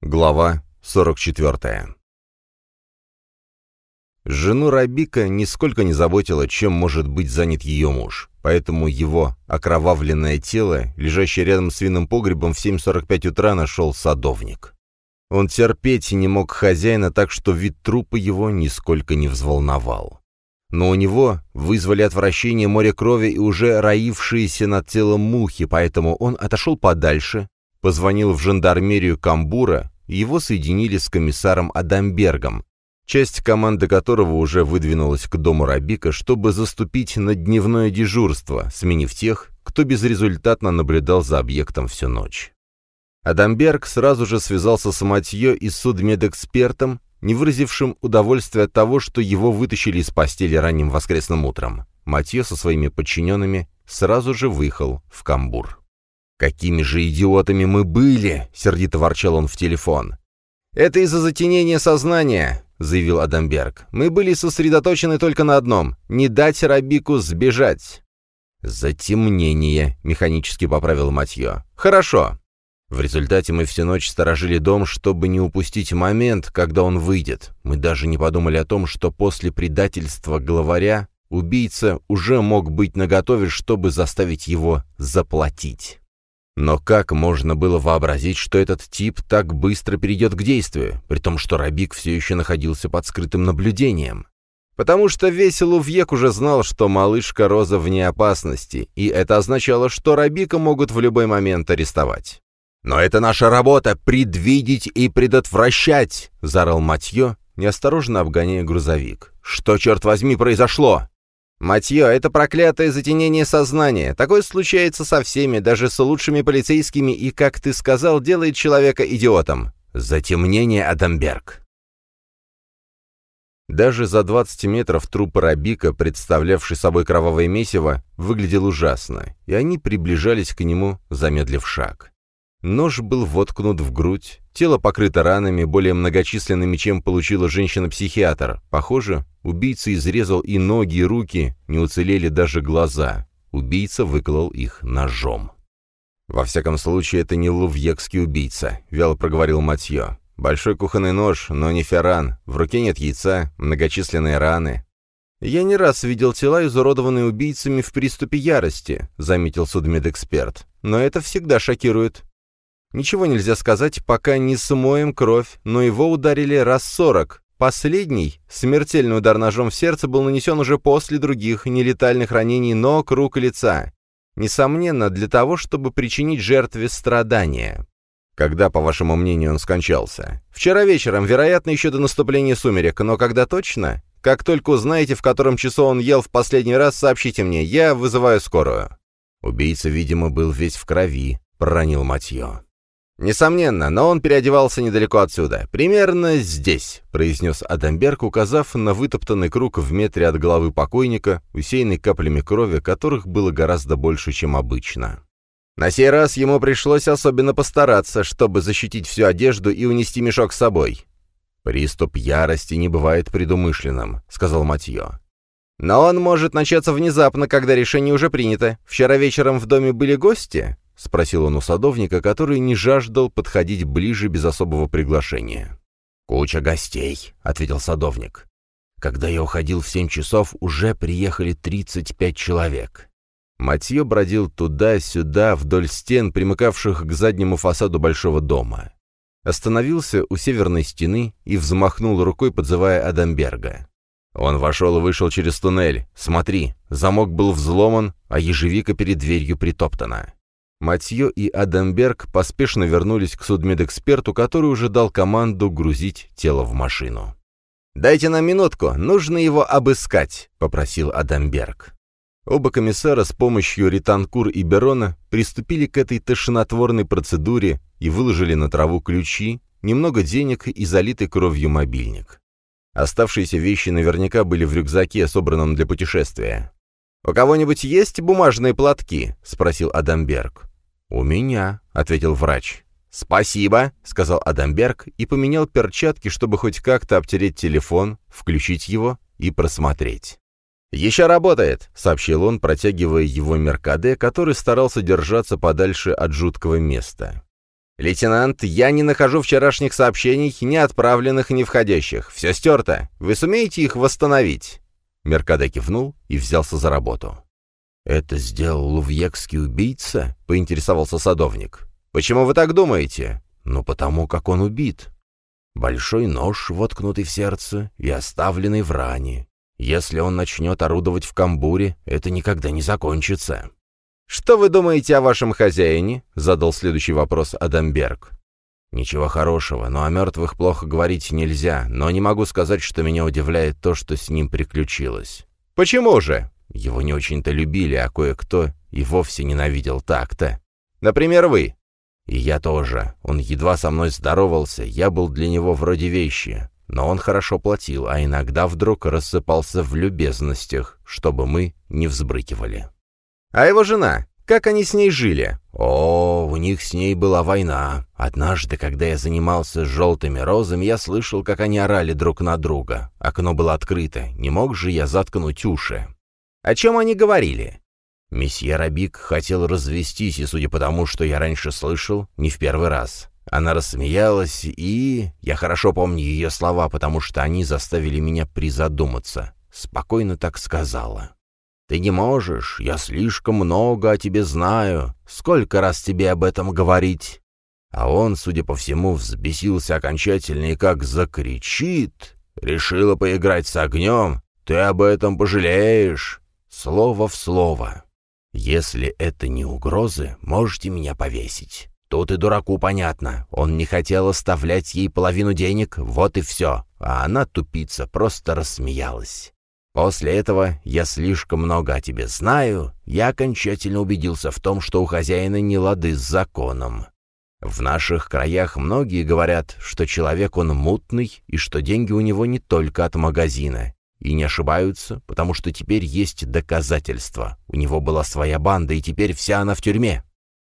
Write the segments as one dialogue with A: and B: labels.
A: Глава 44 Жену Рабика нисколько не заботило, чем может быть занят ее муж, поэтому его окровавленное тело, лежащее рядом с винным погребом в 7.45 утра, нашел садовник. Он терпеть не мог хозяина, так что вид трупа его нисколько не взволновал. Но у него вызвали отвращение море крови и уже роившиеся над телом мухи, поэтому он отошел подальше, позвонил в жандармерию Камбура, его соединили с комиссаром Адамбергом, часть команды которого уже выдвинулась к дому Рабика, чтобы заступить на дневное дежурство, сменив тех, кто безрезультатно наблюдал за объектом всю ночь. Адамберг сразу же связался с Матье и судмедэкспертом, не выразившим удовольствия от того, что его вытащили из постели ранним воскресным утром. Матье со своими подчиненными сразу же выехал в Камбур. «Какими же идиотами мы были!» — сердито ворчал он в телефон. «Это из-за затенения сознания», — заявил Адамберг. «Мы были сосредоточены только на одном — не дать Рабику сбежать». «Затемнение», — механически поправил Матье. «Хорошо». В результате мы всю ночь сторожили дом, чтобы не упустить момент, когда он выйдет. Мы даже не подумали о том, что после предательства главаря убийца уже мог быть наготове, чтобы заставить его заплатить. Но как можно было вообразить, что этот тип так быстро перейдет к действию, при том, что Рабик все еще находился под скрытым наблюдением? Потому что весь Лувьек уже знал, что малышка Роза вне опасности, и это означало, что Рабика могут в любой момент арестовать. «Но это наша работа — предвидеть и предотвращать!» — заорал Матье, неосторожно обгоняя грузовик. «Что, черт возьми, произошло?» «Матье, это проклятое затенение сознания. Такое случается со всеми, даже с лучшими полицейскими, и, как ты сказал, делает человека идиотом. Затемнение, Адамберг». Даже за 20 метров труп Рабика, представлявший собой кровавое месиво, выглядел ужасно, и они приближались к нему, замедлив шаг. Нож был воткнут в грудь, тело покрыто ранами, более многочисленными, чем получила женщина-психиатр. Похоже, убийца изрезал и ноги, и руки, не уцелели даже глаза. Убийца выколол их ножом. «Во всяком случае, это не лувьекский убийца», — вяло проговорил Матье. «Большой кухонный нож, но не ферран. В руке нет яйца, многочисленные раны». «Я не раз видел тела, изуродованные убийцами в приступе ярости», — заметил судмедэксперт. «Но это всегда шокирует. Ничего нельзя сказать, пока не смоем кровь, но его ударили раз сорок. Последний, смертельный удар ножом в сердце, был нанесен уже после других нелетальных ранений ног, рук и лица. Несомненно, для того, чтобы причинить жертве страдания. Когда, по вашему мнению, он скончался? Вчера вечером, вероятно, еще до наступления сумерек, но когда точно? Как только узнаете, в котором часу он ел в последний раз, сообщите мне, я вызываю скорую. Убийца, видимо, был весь в крови, проронил Матье. «Несомненно, но он переодевался недалеко отсюда. Примерно здесь», — произнес Адамберг, указав на вытоптанный круг в метре от головы покойника, усеянный каплями крови, которых было гораздо больше, чем обычно. На сей раз ему пришлось особенно постараться, чтобы защитить всю одежду и унести мешок с собой. «Приступ ярости не бывает предумышленным», — сказал Матье. «Но он может начаться внезапно, когда решение уже принято. Вчера вечером в доме были гости?» — спросил он у садовника, который не жаждал подходить ближе без особого приглашения. «Куча гостей», — ответил садовник. «Когда я уходил в семь часов, уже приехали тридцать пять человек». Матье бродил туда-сюда, вдоль стен, примыкавших к заднему фасаду большого дома. Остановился у северной стены и взмахнул рукой, подзывая Адамберга. Он вошел и вышел через туннель. «Смотри, замок был взломан, а ежевика перед дверью притоптана». Матье и Адамберг поспешно вернулись к судмедэксперту, который уже дал команду грузить тело в машину. «Дайте нам минутку, нужно его обыскать», — попросил Адамберг. Оба комиссара с помощью Ританкур и Берона приступили к этой тошнотворной процедуре и выложили на траву ключи, немного денег и залитый кровью мобильник. Оставшиеся вещи наверняка были в рюкзаке, собранном для путешествия. «У кого-нибудь есть бумажные платки?» — спросил Адамберг. «У меня», — ответил врач. «Спасибо», — сказал Адамберг и поменял перчатки, чтобы хоть как-то обтереть телефон, включить его и просмотреть. «Еще работает», — сообщил он, протягивая его Меркаде, который старался держаться подальше от жуткого места. «Лейтенант, я не нахожу вчерашних сообщений, ни отправленных, ни входящих. Все стерто. Вы сумеете их восстановить?» Меркаде кивнул и взялся за работу. «Это сделал лувьекский убийца?» — поинтересовался садовник. «Почему вы так думаете?» «Ну, потому как он убит. Большой нож, воткнутый в сердце и оставленный в ране. Если он начнет орудовать в камбуре, это никогда не закончится». «Что вы думаете о вашем хозяине?» — задал следующий вопрос Адамберг. «Ничего хорошего, но о мертвых плохо говорить нельзя, но не могу сказать, что меня удивляет то, что с ним приключилось». «Почему же?» Его не очень-то любили, а кое-кто и вовсе ненавидел так-то. «Например, вы». «И я тоже. Он едва со мной здоровался, я был для него вроде вещи. Но он хорошо платил, а иногда вдруг рассыпался в любезностях, чтобы мы не взбрыкивали». А его жена? Как они с ней жили? О, у них с ней была война. Однажды, когда я занимался желтыми розами, я слышал, как они орали друг на друга. Окно было открыто. Не мог же я заткнуть уши. О чем они говорили? Месье Рабик хотел развестись, и, судя по тому, что я раньше слышал, не в первый раз. Она рассмеялась, и... Я хорошо помню ее слова, потому что они заставили меня призадуматься. Спокойно так сказала. «Ты не можешь, я слишком много о тебе знаю. Сколько раз тебе об этом говорить?» А он, судя по всему, взбесился окончательно и как закричит. «Решила поиграть с огнем? Ты об этом пожалеешь!» Слово в слово. «Если это не угрозы, можете меня повесить». Тут и дураку понятно. Он не хотел оставлять ей половину денег, вот и все. А она, тупица, просто рассмеялась. После этого «я слишком много о тебе знаю», я окончательно убедился в том, что у хозяина не лады с законом. В наших краях многие говорят, что человек он мутный и что деньги у него не только от магазина. И не ошибаются, потому что теперь есть доказательства. У него была своя банда, и теперь вся она в тюрьме.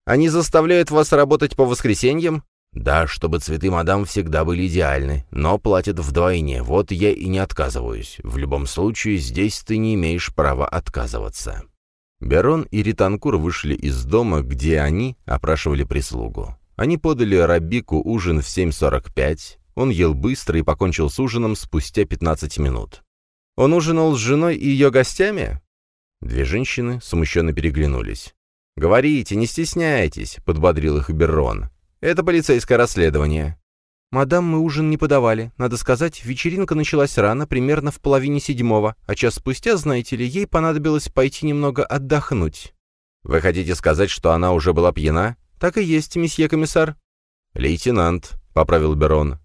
A: Они заставляют вас работать по воскресеньям? Да, чтобы цветы мадам всегда были идеальны, но платят вдвойне, вот я и не отказываюсь. В любом случае, здесь ты не имеешь права отказываться». Берон и Ританкур вышли из дома, где они опрашивали прислугу. Они подали Рабику ужин в 7.45, он ел быстро и покончил с ужином спустя 15 минут. «Он ужинал с женой и ее гостями?» Две женщины смущенно переглянулись. «Говорите, не стесняйтесь», — подбодрил их Берон. Это полицейское расследование». «Мадам, мы ужин не подавали. Надо сказать, вечеринка началась рано, примерно в половине седьмого, а час спустя, знаете ли, ей понадобилось пойти немного отдохнуть». «Вы хотите сказать, что она уже была пьяна?» «Так и есть, месье комиссар». «Лейтенант», — поправил Берон.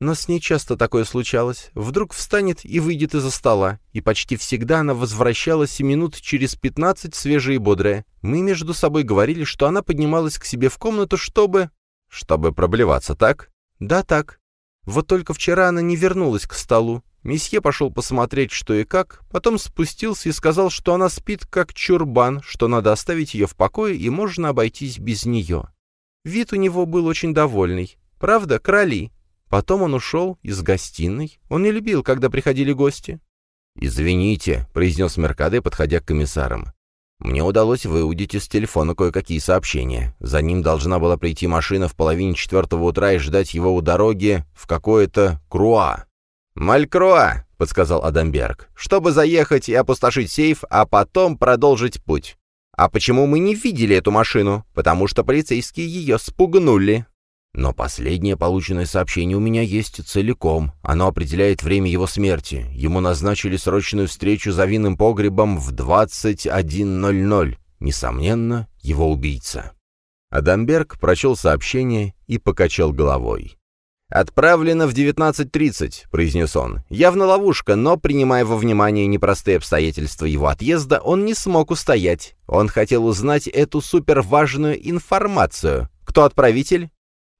A: Но с ней часто такое случалось. Вдруг встанет и выйдет из-за стола. И почти всегда она возвращалась минут через пятнадцать свежая и бодрая. Мы между собой говорили, что она поднималась к себе в комнату, чтобы... «Чтобы проблеваться, так?» «Да, так. Вот только вчера она не вернулась к столу. Месье пошел посмотреть, что и как, потом спустился и сказал, что она спит как чурбан, что надо оставить ее в покое и можно обойтись без нее. Вид у него был очень довольный. Правда, короли. Потом он ушел из гостиной. Он не любил, когда приходили гости. «Извините», — произнес Меркаде, подходя к комиссарам. Мне удалось выудить из телефона кое-какие сообщения. За ним должна была прийти машина в половине четвертого утра и ждать его у дороги в какое-то Круа. «Малькруа», — подсказал Адамберг, «чтобы заехать и опустошить сейф, а потом продолжить путь». «А почему мы не видели эту машину? Потому что полицейские ее спугнули». Но последнее полученное сообщение у меня есть целиком. Оно определяет время его смерти. Ему назначили срочную встречу за винным погребом в 21.00. Несомненно, его убийца. Адамберг прочел сообщение и покачал головой. «Отправлено в 19.30», — произнес он. «Явно ловушка, но, принимая во внимание непростые обстоятельства его отъезда, он не смог устоять. Он хотел узнать эту суперважную информацию. Кто отправитель?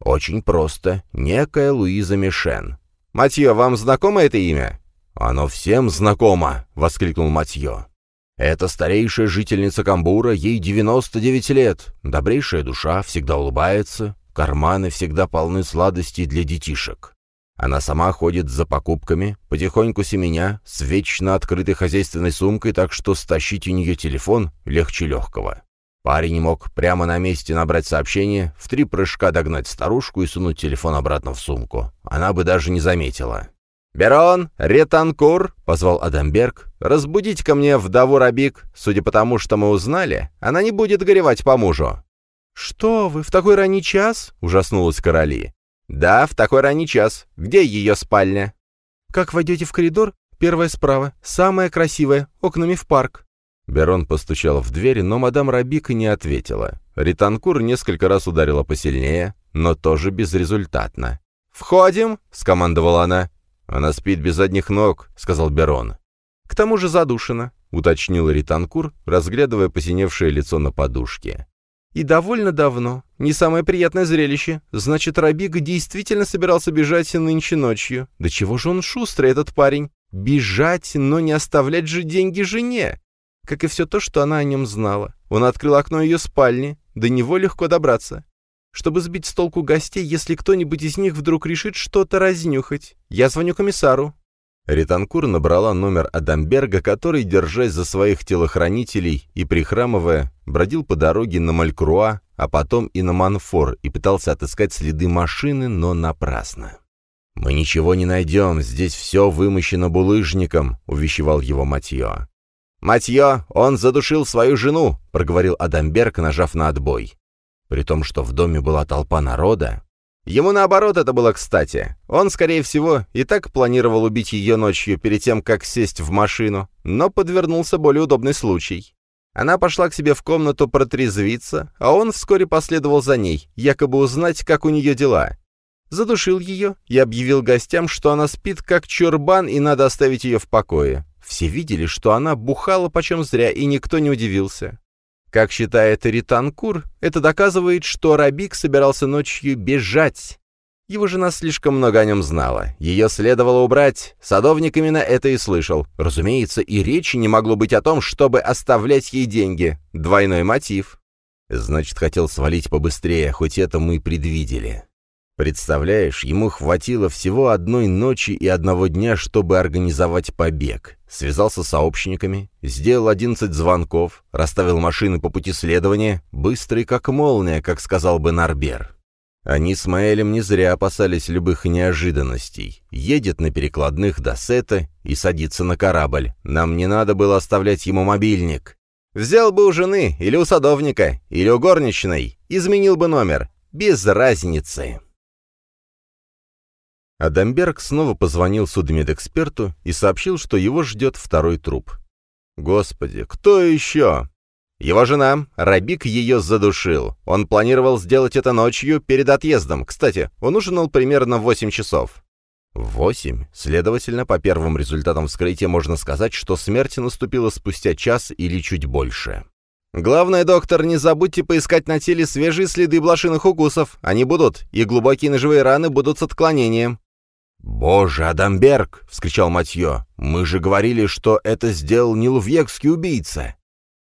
A: «Очень просто. Некая Луиза Мишен». «Матье, вам знакомо это имя?» «Оно всем знакомо!» — воскликнул Матье. «Это старейшая жительница Камбура, ей 99 лет. Добрейшая душа, всегда улыбается, карманы всегда полны сладостей для детишек. Она сама ходит за покупками, потихоньку семеня, с вечно открытой хозяйственной сумкой, так что стащить у нее телефон легче легкого. Парень мог прямо на месте набрать сообщение, в три прыжка догнать старушку и сунуть телефон обратно в сумку. Она бы даже не заметила. «Берон, Ретанкур!» — позвал Адамберг. «Разбудите ко мне вдову Рабик. Судя по тому, что мы узнали, она не будет горевать по мужу».
B: «Что вы, в такой ранний час?» — ужаснулась короли.
A: «Да, в такой ранний час. Где ее спальня?»
B: «Как войдете в коридор? Первая справа, самая красивая, окнами в парк».
A: Берон постучал в дверь, но мадам Рабик не ответила. Ританкур несколько раз ударила посильнее, но тоже безрезультатно. «Входим!» — скомандовала она. «Она спит без задних ног», — сказал Берон.
B: «К тому же задушена», — уточнил Ританкур, разглядывая посиневшее лицо на подушке. «И довольно давно. Не самое приятное зрелище. Значит, Рабига действительно собирался бежать нынче ночью. Да чего же он шустрый, этот парень? Бежать, но не оставлять же деньги жене. Как и все то, что она о нем знала. Он открыл окно ее спальни. До него легко добраться чтобы сбить с толку гостей, если кто-нибудь из них вдруг решит что-то разнюхать. Я звоню комиссару».
A: Ританкур набрала номер Адамберга, который, держась за своих телохранителей и прихрамывая, бродил по дороге на Малькруа, а потом и на Манфор, и пытался отыскать следы машины, но напрасно. «Мы ничего не найдем, здесь все вымощено булыжником», — увещевал его Матье. «Матье, он задушил свою жену», — проговорил Адамберг, нажав на отбой при том, что в доме была толпа народа. Ему наоборот это было кстати. Он, скорее всего, и так планировал убить ее ночью перед тем, как сесть в машину, но подвернулся более удобный случай. Она пошла к себе в комнату протрезвиться, а он вскоре последовал за ней, якобы узнать, как у нее дела. Задушил ее и объявил гостям, что она спит как чурбан и надо оставить ее в покое. Все видели, что она бухала почем зря, и никто не удивился. Как считает Ританкур, это доказывает, что Рабик собирался ночью бежать. Его жена слишком много о нем знала. Ее следовало убрать. Садовник именно это и слышал. Разумеется, и речи не могло быть о том, чтобы оставлять ей деньги. Двойной мотив. Значит, хотел свалить побыстрее, хоть это мы и предвидели. Представляешь, ему хватило всего одной ночи и одного дня, чтобы организовать побег. Связался с сообщниками, сделал 11 звонков, расставил машины по пути следования, быстрый как молния, как сказал бы Нарбер. Они с Маэлем не зря опасались любых неожиданностей. Едет на перекладных до Сета и садится на корабль. Нам не надо было оставлять ему мобильник. Взял бы у жены, или у садовника, или у горничной, изменил бы номер. Без разницы. Адамберг снова позвонил судмедэксперту и сообщил, что его ждет второй труп. «Господи, кто еще?» «Его жена. Рабик ее задушил. Он планировал сделать это ночью перед отъездом. Кстати, он ужинал примерно в 8 часов». «Восемь? Следовательно, по первым результатам вскрытия можно сказать, что смерть наступила спустя час или чуть больше». «Главное, доктор, не забудьте поискать на теле свежие следы блошиных укусов. Они будут, и глубокие ножевые раны будут с отклонением. «Боже, Адамберг!» — вскричал Матье. «Мы же говорили, что это сделал не лувьекский убийца!»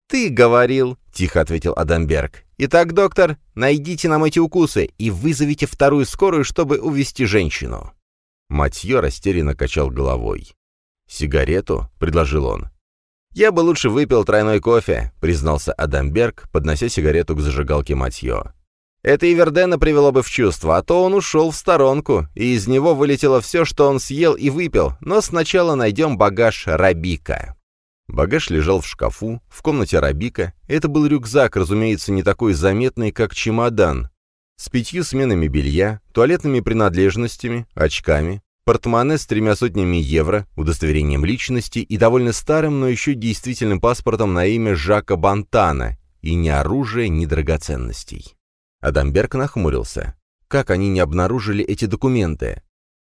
A: «Ты говорил!» — тихо ответил Адамберг. «Итак, доктор, найдите нам эти укусы и вызовите вторую скорую, чтобы увести женщину». Матье растерянно качал головой. «Сигарету?» — предложил он. «Я бы лучше выпил тройной кофе», — признался Адамберг, поднося сигарету к зажигалке Матье. Это и Вердена привело бы в чувство, а то он ушел в сторонку, и из него вылетело все, что он съел и выпил, но сначала найдем багаж Рабика. Багаж лежал в шкафу, в комнате Рабика. Это был рюкзак, разумеется, не такой заметный, как чемодан, с пятью сменами белья, туалетными принадлежностями, очками, портмоне с тремя сотнями евро, удостоверением личности и довольно старым, но еще действительным паспортом на имя Жака Бантана, и ни оружия, ни драгоценностей. Адамберг нахмурился. Как они не обнаружили эти документы?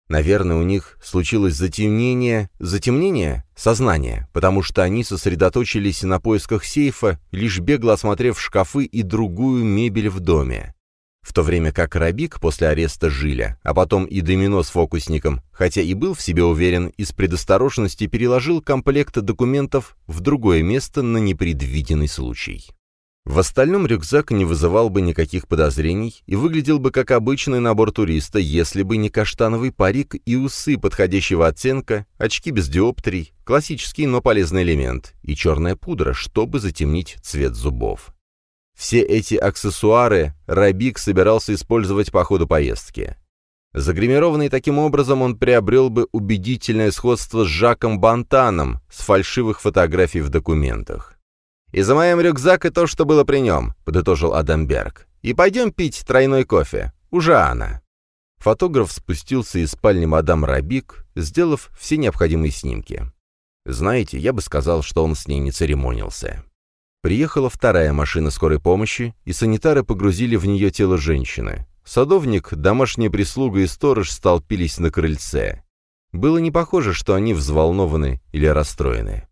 A: Наверное, у них случилось затемнение... Затемнение? Сознания, потому что они сосредоточились на поисках сейфа, лишь бегло осмотрев шкафы и другую мебель в доме. В то время как Рабик после ареста Жиля, а потом и Домино с фокусником, хотя и был в себе уверен, из предосторожности переложил комплект документов в другое место на непредвиденный случай. В остальном рюкзак не вызывал бы никаких подозрений и выглядел бы как обычный набор туриста, если бы не каштановый парик и усы подходящего оттенка, очки без диоптрий, классический, но полезный элемент, и черная пудра, чтобы затемнить цвет зубов. Все эти аксессуары Рабик собирался использовать по ходу поездки. Загримированный таким образом, он приобрел бы убедительное сходство с Жаком Бантаном с фальшивых фотографий в документах. «И за моим рюкзак и то, что было при нем», — подытожил Адамберг. «И пойдем пить тройной кофе. Уже она». Фотограф спустился из спальни мадам Рабик, сделав все необходимые снимки. Знаете, я бы сказал, что он с ней не церемонился. Приехала вторая машина скорой помощи, и санитары погрузили в нее тело женщины. Садовник, домашняя прислуга и сторож столпились на крыльце. Было не похоже, что они взволнованы или расстроены.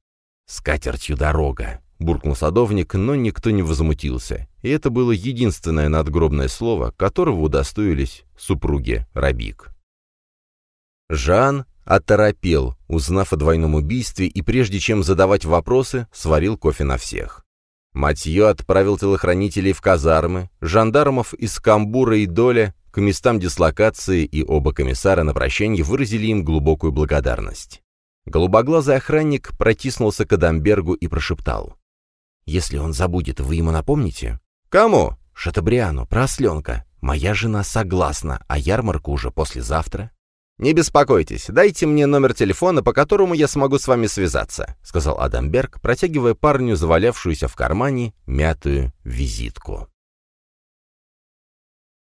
A: «С катертью дорога», — буркнул садовник, но никто не возмутился, и это было единственное надгробное слово, которого удостоились супруги Рабик. Жан оторопел, узнав о двойном убийстве, и прежде чем задавать вопросы, сварил кофе на всех. Матье отправил телохранителей в казармы, жандармов из Камбура и Доля к местам дислокации, и оба комиссара на прощание выразили им глубокую благодарность. Голубоглазый охранник протиснулся к Адамбергу и прошептал. «Если он забудет, вы ему напомните?» «Кому?» «Шатабриану, про осленка. Моя жена согласна, а ярмарка уже послезавтра». «Не беспокойтесь, дайте мне номер телефона, по которому я смогу с вами связаться», — сказал Адамберг, протягивая парню завалявшуюся в кармане мятую визитку.